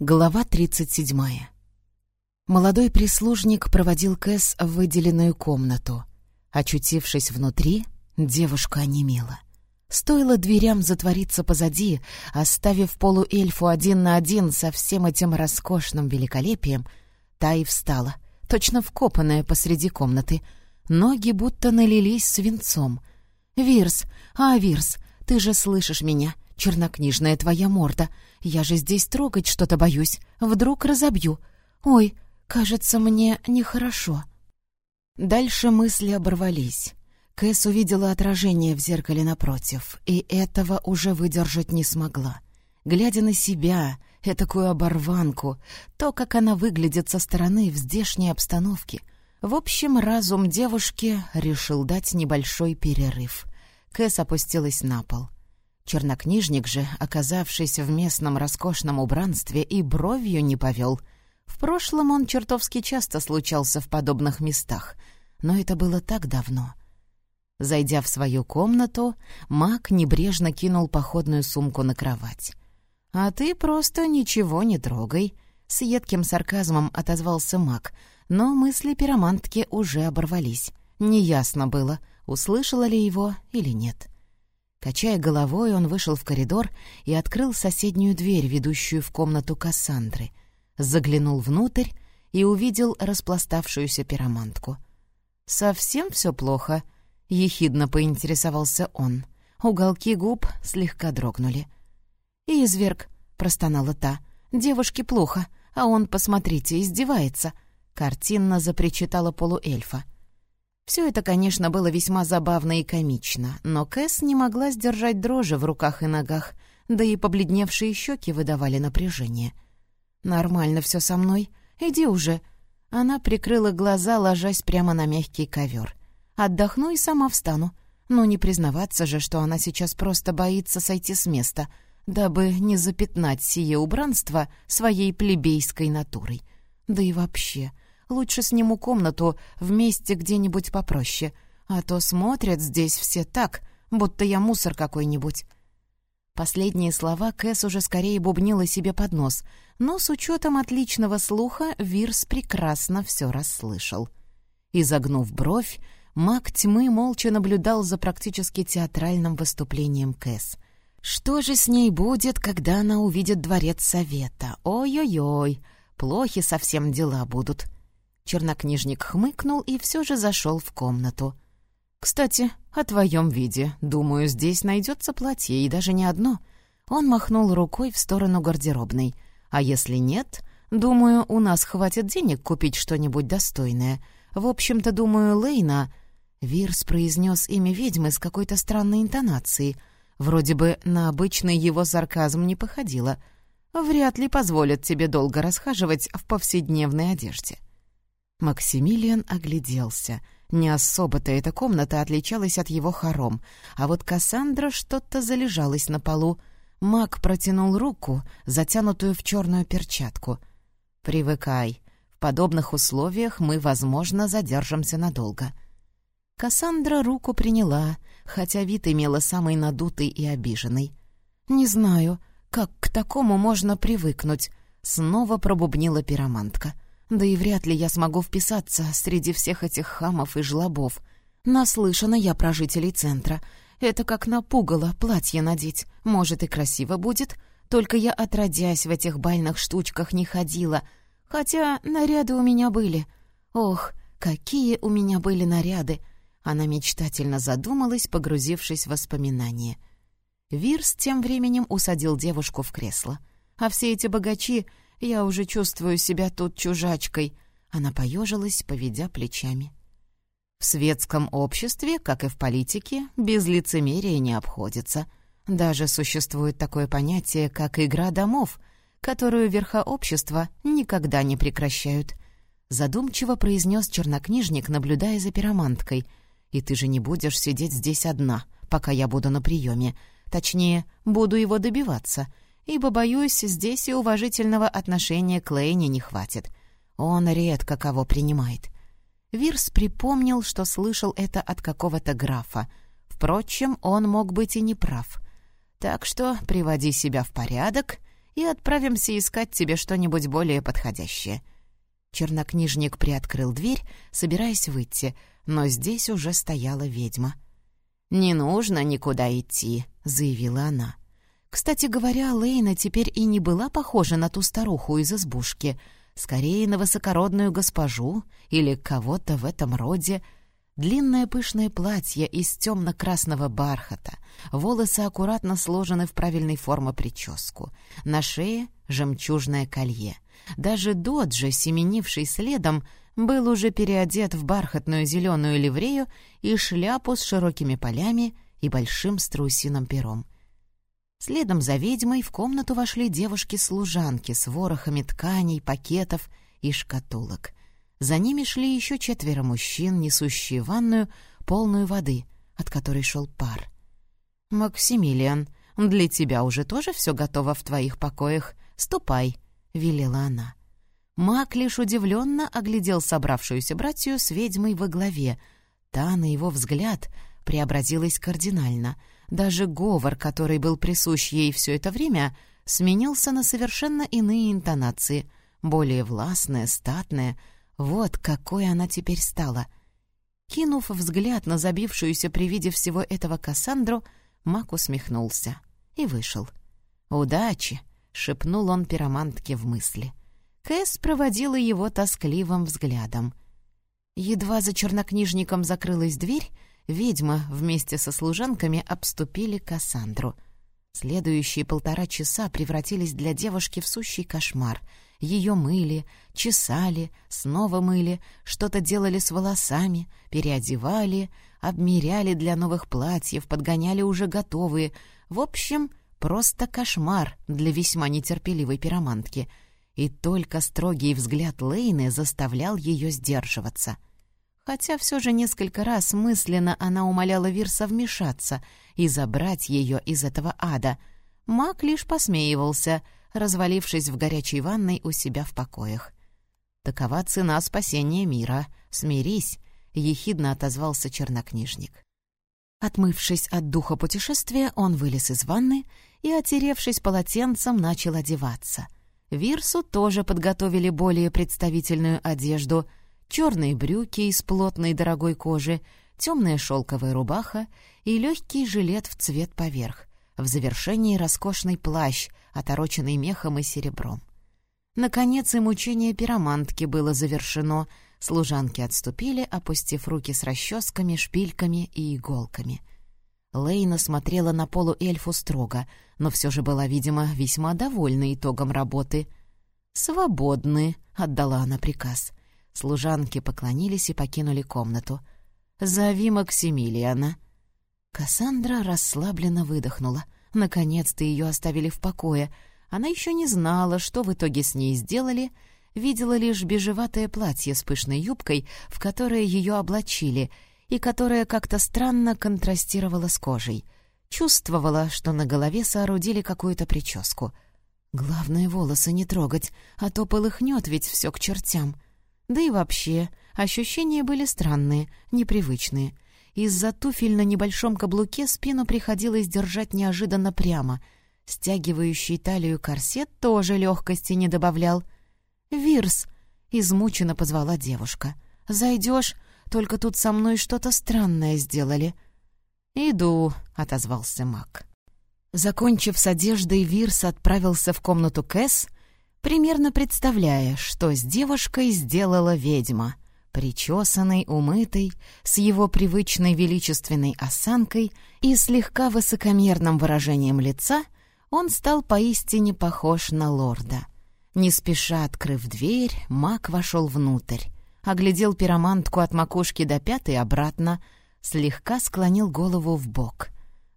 Глава 37. Молодой прислужник проводил Кэс в выделенную комнату. Очутившись внутри, девушка онемела. Стоило дверям затвориться позади, оставив полуэльфу один на один со всем этим роскошным великолепием, та и встала, точно вкопанная посреди комнаты. Ноги будто налились свинцом. «Вирс, а, Вирс, ты же слышишь меня!» Чернокнижная твоя морда. Я же здесь трогать что-то боюсь. Вдруг разобью. Ой, кажется, мне нехорошо». Дальше мысли оборвались. Кэс увидела отражение в зеркале напротив, и этого уже выдержать не смогла. Глядя на себя, этакую оборванку, то, как она выглядит со стороны в здешней обстановке. В общем, разум девушки решил дать небольшой перерыв. Кэс опустилась на пол. Чернокнижник же, оказавшись в местном роскошном убранстве, и бровью не повел. В прошлом он чертовски часто случался в подобных местах, но это было так давно. Зайдя в свою комнату, маг небрежно кинул походную сумку на кровать. «А ты просто ничего не трогай», — с едким сарказмом отозвался маг, но мысли пиромантки уже оборвались. Неясно было, услышала ли его или нет. — Качая головой, он вышел в коридор и открыл соседнюю дверь, ведущую в комнату Кассандры. Заглянул внутрь и увидел распластавшуюся пиромантку. «Совсем все плохо?» — ехидно поинтересовался он. Уголки губ слегка дрогнули. «Изверг!» — простонала та. «Девушке плохо, а он, посмотрите, издевается!» Картинно запричитала полуэльфа. Все это, конечно, было весьма забавно и комично, но Кэс не могла сдержать дрожи в руках и ногах, да и побледневшие щеки выдавали напряжение. «Нормально все со мной. Иди уже». Она прикрыла глаза, ложась прямо на мягкий ковер. «Отдохну и сама встану. Но не признаваться же, что она сейчас просто боится сойти с места, дабы не запятнать сие убранство своей плебейской натурой. Да и вообще, Лучше сниму комнату в месте где-нибудь попроще, а то смотрят здесь все так, будто я мусор какой-нибудь». Последние слова Кэс уже скорее бубнила себе под нос, но с учетом отличного слуха Вирс прекрасно все расслышал. Изогнув бровь, маг тьмы молча наблюдал за практически театральным выступлением Кэс. Что же с ней будет, когда она увидит дворец совета? Ой-ой-ой, плохи совсем дела будут. Чернокнижник хмыкнул и все же зашел в комнату. «Кстати, о твоем виде. Думаю, здесь найдется платье, и даже не одно». Он махнул рукой в сторону гардеробной. «А если нет, думаю, у нас хватит денег купить что-нибудь достойное. В общем-то, думаю, Лейна...» Вирс произнес имя ведьмы с какой-то странной интонацией. Вроде бы на обычный его сарказм не походило. «Вряд ли позволят тебе долго расхаживать в повседневной одежде». Максимилиан огляделся. Не особо-то эта комната отличалась от его хором, а вот Кассандра что-то залежалась на полу. Маг протянул руку, затянутую в черную перчатку. «Привыкай. В подобных условиях мы, возможно, задержимся надолго». Кассандра руку приняла, хотя вид имела самый надутый и обиженный. «Не знаю, как к такому можно привыкнуть», — снова пробубнила пиромантка. — да и вряд ли я смогу вписаться среди всех этих хамов и жлобов. Наслышана я про жителей центра. Это как на пугало платье надеть. Может, и красиво будет. Только я, отродясь, в этих бальных штучках не ходила. Хотя наряды у меня были. Ох, какие у меня были наряды! Она мечтательно задумалась, погрузившись в воспоминания. Вирс тем временем усадил девушку в кресло. А все эти богачи я уже чувствую себя тут чужачкой». Она поежилась, поведя плечами. В светском обществе, как и в политике, без лицемерия не обходится. Даже существует такое понятие, как игра домов, которую верха общества никогда не прекращают. Задумчиво произнес чернокнижник, наблюдая за пироманткой. «И ты же не будешь сидеть здесь одна, пока я буду на приеме. Точнее, буду его добиваться ибо, боюсь, здесь и уважительного отношения к Лейне не хватит. Он редко кого принимает. Вирс припомнил, что слышал это от какого-то графа. Впрочем, он мог быть и неправ. Так что приводи себя в порядок и отправимся искать тебе что-нибудь более подходящее». Чернокнижник приоткрыл дверь, собираясь выйти, но здесь уже стояла ведьма. «Не нужно никуда идти», — заявила она. Кстати говоря, Лейна теперь и не была похожа на ту старуху из избушки, скорее на высокородную госпожу или кого-то в этом роде. Длинное пышное платье из темно-красного бархата, волосы аккуратно сложены в правильной форме прическу, на шее — жемчужное колье. Даже Доджи, семенивший следом, был уже переодет в бархатную зеленую ливрею и шляпу с широкими полями и большим страусиным пером — Следом за ведьмой в комнату вошли девушки-служанки с ворохами тканей, пакетов и шкатулок. За ними шли еще четверо мужчин, несущие ванную, полную воды, от которой шел пар. «Максимилиан, для тебя уже тоже все готово в твоих покоях. Ступай», — велела она. Мак лишь удивленно оглядел собравшуюся братью с ведьмой во главе. Та, на его взгляд, преобразилась кардинально — даже говор, который был присущ ей все это время, сменился на совершенно иные интонации, более властные, статные. Вот какой она теперь стала. Кинув взгляд на забившуюся при виде всего этого Кассандру, Мак усмехнулся и вышел. «Удачи!» — шепнул он пиромантке в мысли. Кэс проводила его тоскливым взглядом. Едва за чернокнижником закрылась дверь, ведьма вместе со служанками обступили Кассандру. Следующие полтора часа превратились для девушки в сущий кошмар. Ее мыли, чесали, снова мыли, что-то делали с волосами, переодевали, обмеряли для новых платьев, подгоняли уже готовые. В общем, просто кошмар для весьма нетерпеливой пиромантки. И только строгий взгляд Лейны заставлял ее сдерживаться — хотя все же несколько раз мысленно она умоляла Вирса вмешаться и забрать ее из этого ада. Маг лишь посмеивался, развалившись в горячей ванной у себя в покоях. «Такова цена спасения мира. Смирись», — ехидно отозвался чернокнижник. Отмывшись от духа путешествия, он вылез из ванны и, отеревшись полотенцем, начал одеваться. Вирсу тоже подготовили более представительную одежду — черные брюки из плотной дорогой кожи, темная шелковая рубаха и легкий жилет в цвет поверх, в завершении роскошный плащ, отороченный мехом и серебром. Наконец и мучение пиромантки было завершено, служанки отступили, опустив руки с расческами, шпильками и иголками. Лейна смотрела на полуэльфу строго, но все же была, видимо, весьма довольна итогом работы. «Свободны», — отдала она приказ. Служанки поклонились и покинули комнату. «Зови Максимилиана». Кассандра расслабленно выдохнула. Наконец-то ее оставили в покое. Она еще не знала, что в итоге с ней сделали, видела лишь бежеватое платье с пышной юбкой, в которое ее облачили, и которое как-то странно контрастировало с кожей. Чувствовала, что на голове соорудили какую-то прическу. Главное, волосы не трогать, а то полыхнет ведь все к чертям. Да и вообще, ощущения были странные, непривычные. Из-за туфель на небольшом каблуке спину приходилось держать неожиданно прямо. Стягивающий талию корсет тоже легкости не добавлял. «Вирс!» — измученно позвала девушка. «Зайдешь? Только тут со мной что-то странное сделали». «Иду», — отозвался маг. Закончив с одеждой, Вирс отправился в комнату Кэс — примерно представляя, что с девушкой сделала ведьма, причесанной, умытой, с его привычной величественной осанкой и слегка высокомерным выражением лица, он стал поистине похож на лорда. Не спеша открыв дверь, маг вошел внутрь, оглядел пиромантку от макушки до пят и обратно, слегка склонил голову в бок.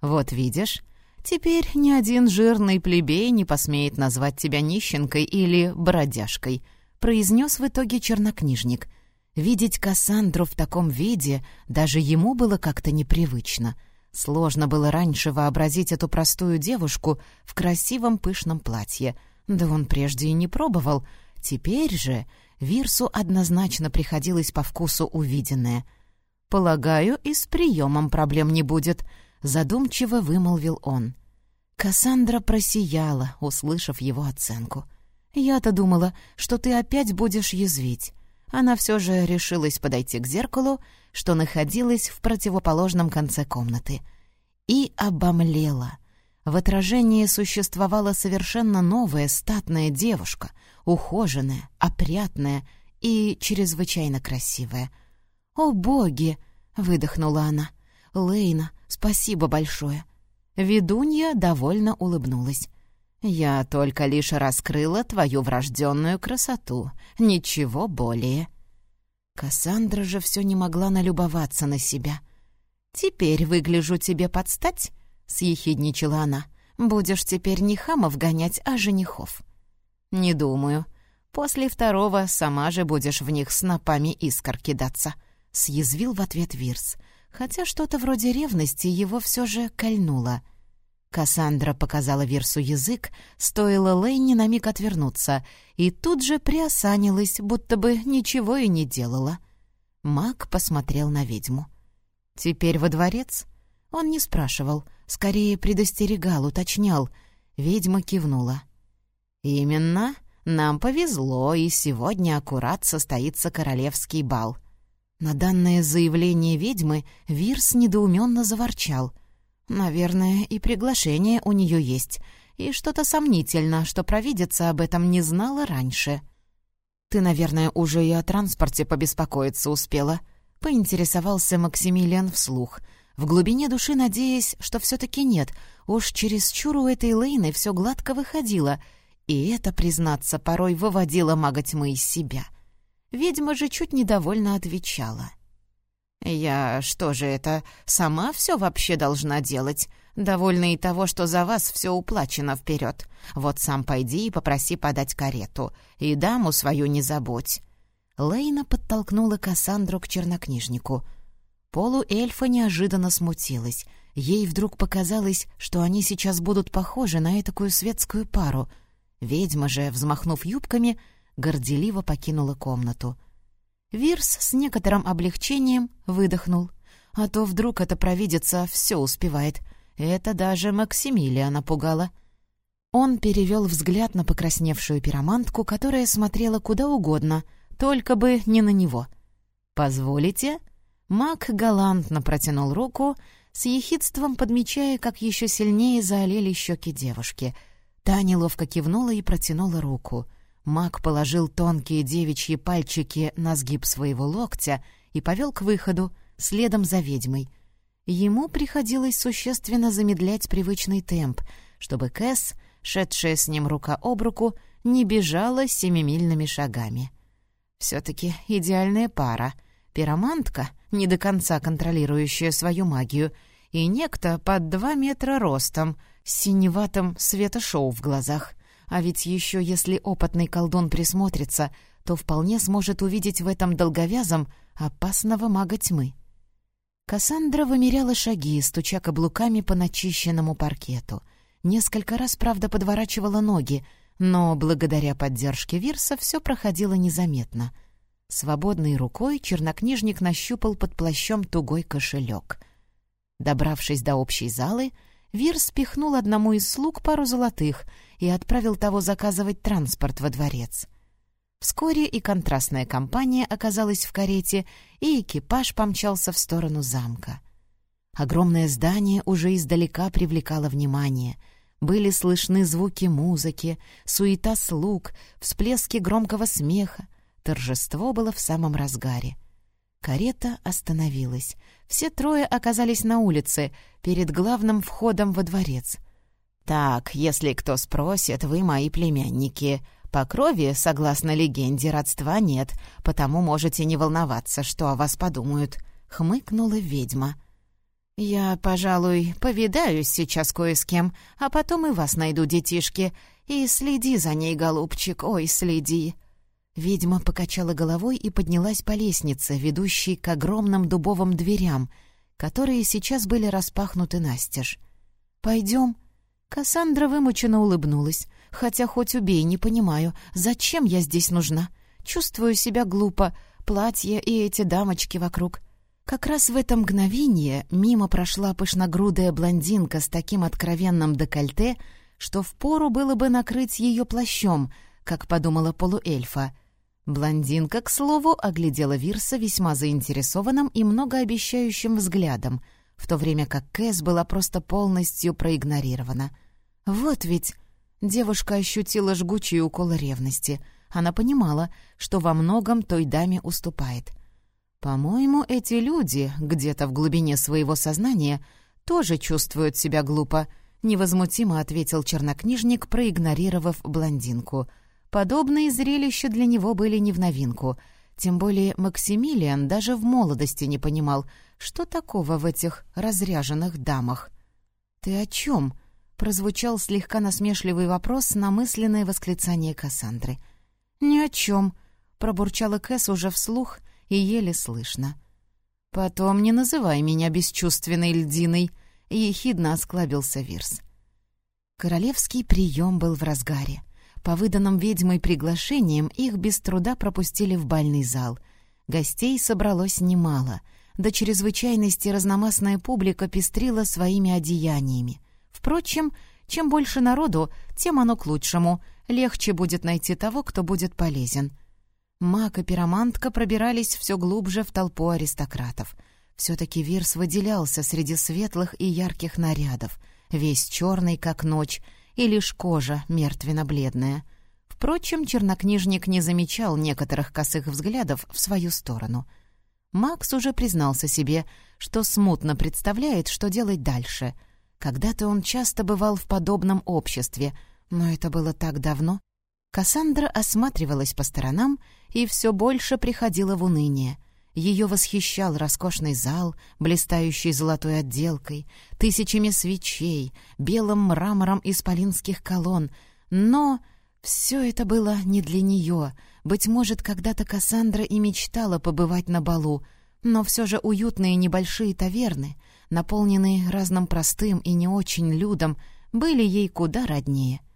«Вот видишь, Теперь ни один жирный плебей не посмеет назвать тебя нищенкой или бродяжкой», — произнес в итоге чернокнижник. Видеть Кассандру в таком виде даже ему было как-то непривычно. Сложно было раньше вообразить эту простую девушку в красивом пышном платье. Да он прежде и не пробовал. Теперь же Вирсу однозначно приходилось по вкусу увиденное. «Полагаю, и с приемом проблем не будет», — задумчиво вымолвил он. Кассандра просияла, услышав его оценку. «Я-то думала, что ты опять будешь язвить». Она все же решилась подойти к зеркалу, что находилось в противоположном конце комнаты. И обомлела. В отражении существовала совершенно новая статная девушка, ухоженная, опрятная и чрезвычайно красивая. «О, боги!» — выдохнула она. «Лейна, спасибо большое!» Ведунья довольно улыбнулась. «Я только лишь раскрыла твою врожденную красоту, ничего более». Кассандра же все не могла налюбоваться на себя. «Теперь выгляжу тебе подстать?» — съехидничала она. «Будешь теперь не хамов гонять, а женихов». «Не думаю. После второго сама же будешь в них снопами искр кидаться», — съязвил в ответ Вирс, хотя что-то вроде ревности его все же кольнуло. Кассандра показала Вирсу язык, стоило Лейни на миг отвернуться, и тут же приосанилась, будто бы ничего и не делала. Маг посмотрел на ведьму. «Теперь во дворец?» Он не спрашивал, скорее предостерегал, уточнял. Ведьма кивнула. «Именно. Нам повезло, и сегодня аккурат состоится королевский бал». На данное заявление ведьмы Вирс недоуменно заворчал. Наверное, и приглашение у нее есть, и что-то сомнительно, что провидица об этом не знала раньше. «Ты, наверное, уже и о транспорте побеспокоиться успела», — поинтересовался Максимилиан вслух, в глубине души надеясь, что все-таки нет, уж через чур у этой Лейны все гладко выходило, и это, признаться, порой выводило мага из себя. Ведьма же чуть недовольно отвечала — «Я что же это, сама все вообще должна делать? Довольна и того, что за вас все уплачено вперед. Вот сам пойди и попроси подать карету. И даму свою не забудь». Лейна подтолкнула Кассандру к чернокнижнику. Полуэльфа неожиданно смутилась. Ей вдруг показалось, что они сейчас будут похожи на этакую светскую пару. Ведьма же, взмахнув юбками, горделиво покинула комнату — Вирс с некоторым облегчением выдохнул. А то вдруг это провидица все успевает. Это даже Максимилия напугало. Он перевел взгляд на покрасневшую пиромантку, которая смотрела куда угодно, только бы не на него. «Позволите?» Мак галантно протянул руку, с ехидством подмечая, как еще сильнее заолели щеки девушки. Та неловко кивнула и протянула руку — Маг положил тонкие девичьи пальчики на сгиб своего локтя и повел к выходу, следом за ведьмой. Ему приходилось существенно замедлять привычный темп, чтобы Кэс, шедшая с ним рука об руку, не бежала семимильными шагами. Все-таки идеальная пара. Пиромантка, не до конца контролирующая свою магию, и некто под два метра ростом, с синеватым светошоу в глазах. А ведь еще если опытный колдун присмотрится, то вполне сможет увидеть в этом долговязом опасного мага тьмы. Кассандра вымеряла шаги, стуча каблуками по начищенному паркету. Несколько раз, правда, подворачивала ноги, но благодаря поддержке Вирса все проходило незаметно. Свободной рукой чернокнижник нащупал под плащом тугой кошелек. Добравшись до общей залы, Вир спихнул одному из слуг пару золотых и отправил того заказывать транспорт во дворец. Вскоре и контрастная компания оказалась в карете, и экипаж помчался в сторону замка. Огромное здание уже издалека привлекало внимание. Были слышны звуки музыки, суета слуг, всплески громкого смеха. Торжество было в самом разгаре. Карета остановилась. Все трое оказались на улице, перед главным входом во дворец. «Так, если кто спросит, вы мои племянники. По крови, согласно легенде, родства нет, потому можете не волноваться, что о вас подумают», — хмыкнула ведьма. «Я, пожалуй, повидаюсь сейчас кое с кем, а потом и вас найду, детишки. И следи за ней, голубчик, ой, следи», Ведьма покачала головой и поднялась по лестнице, ведущей к огромным дубовым дверям, которые сейчас были распахнуты настежь. «Пойдем?» Кассандра вымученно улыбнулась. «Хотя хоть убей, не понимаю, зачем я здесь нужна? Чувствую себя глупо, платье и эти дамочки вокруг. Как раз в это мгновение мимо прошла пышногрудая блондинка с таким откровенным декольте, что впору было бы накрыть ее плащом, как подумала полуэльфа. Блондинка, к слову, оглядела Вирса весьма заинтересованным и многообещающим взглядом, в то время как Кэс была просто полностью проигнорирована. Вот ведь девушка ощутила жгучий укол ревности. Она понимала, что во многом той даме уступает. По-моему, эти люди, где-то в глубине своего сознания, тоже чувствуют себя глупо —— невозмутимо ответил чернокнижник, проигнорировав блондинку. Подобные зрелища для него были не в новинку. Тем более Максимилиан даже в молодости не понимал, что такого в этих разряженных дамах. «Ты о чем?» — прозвучал слегка насмешливый вопрос на мысленное восклицание Кассандры. «Ни о чем», — пробурчала Кэс уже вслух и еле слышно. «Потом не называй меня бесчувственной льдиной», — ехидно осклабился Вирс. Королевский прием был в разгаре. По выданным ведьмой приглашениям их без труда пропустили в бальный зал. Гостей собралось немало. До чрезвычайности разномастная публика пестрила своими одеяниями. Впрочем, чем больше народу, тем оно к лучшему. Легче будет найти того, кто будет полезен. Маг и пиромантка пробирались все глубже в толпу аристократов — все-таки Вирс выделялся среди светлых и ярких нарядов, весь черный, как ночь, и лишь кожа мертвенно-бледная. Впрочем, чернокнижник не замечал некоторых косых взглядов в свою сторону. Макс уже признался себе, что смутно представляет, что делать дальше. Когда-то он часто бывал в подобном обществе, но это было так давно. Кассандра осматривалась по сторонам и все больше приходила в уныние — ее восхищал роскошный зал, блистающий золотой отделкой, тысячами свечей, белым мрамором исполинских колонн. Но все это было не для нее. Быть может, когда-то Кассандра и мечтала побывать на балу, но все же уютные небольшие таверны, наполненные разным простым и не очень людом, были ей куда роднее —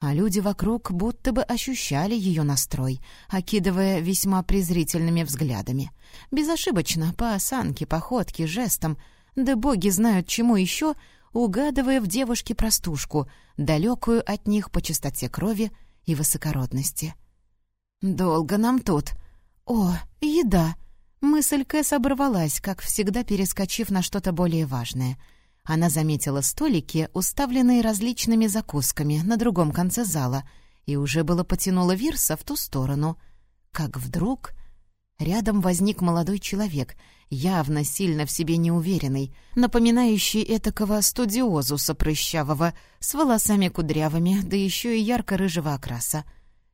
а люди вокруг будто бы ощущали ее настрой, окидывая весьма презрительными взглядами. Безошибочно, по осанке, походке, жестам, да боги знают чему еще, угадывая в девушке простушку, далекую от них по чистоте крови и высокородности. «Долго нам тут. О, еда!» Мысль Кэс оборвалась, как всегда перескочив на что-то более важное — она заметила столики, уставленные различными закусками на другом конце зала, и уже было потянула Вирса в ту сторону. Как вдруг рядом возник молодой человек, явно сильно в себе неуверенный, напоминающий этакого студиозуса прыщавого, с волосами кудрявыми, да еще и ярко-рыжего окраса.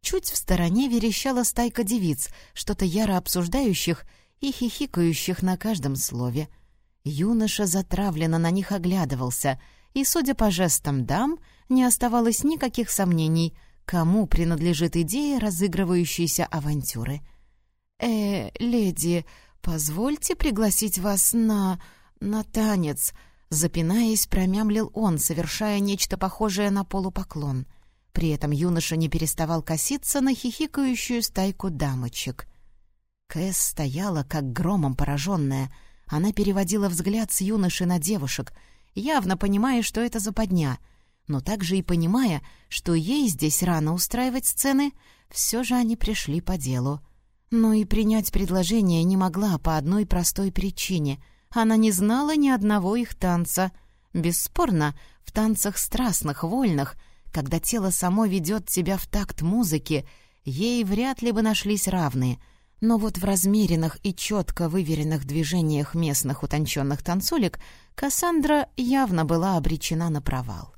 Чуть в стороне верещала стайка девиц, что-то яро обсуждающих и хихикающих на каждом слове — Юноша затравленно на них оглядывался, и, судя по жестам дам, не оставалось никаких сомнений, кому принадлежит идея разыгрывающейся авантюры. «Э, леди, позвольте пригласить вас на... на танец», запинаясь, промямлил он, совершая нечто похожее на полупоклон. При этом юноша не переставал коситься на хихикающую стайку дамочек. Кэс стояла, как громом пораженная — она переводила взгляд с юноши на девушек, явно понимая, что это западня, но также и понимая, что ей здесь рано устраивать сцены, все же они пришли по делу. Но и принять предложение не могла по одной простой причине. Она не знала ни одного их танца. Бесспорно, в танцах страстных, вольных, когда тело само ведет тебя в такт музыки, ей вряд ли бы нашлись равные — но вот в размеренных и четко выверенных движениях местных утонченных танцулек Кассандра явно была обречена на провал.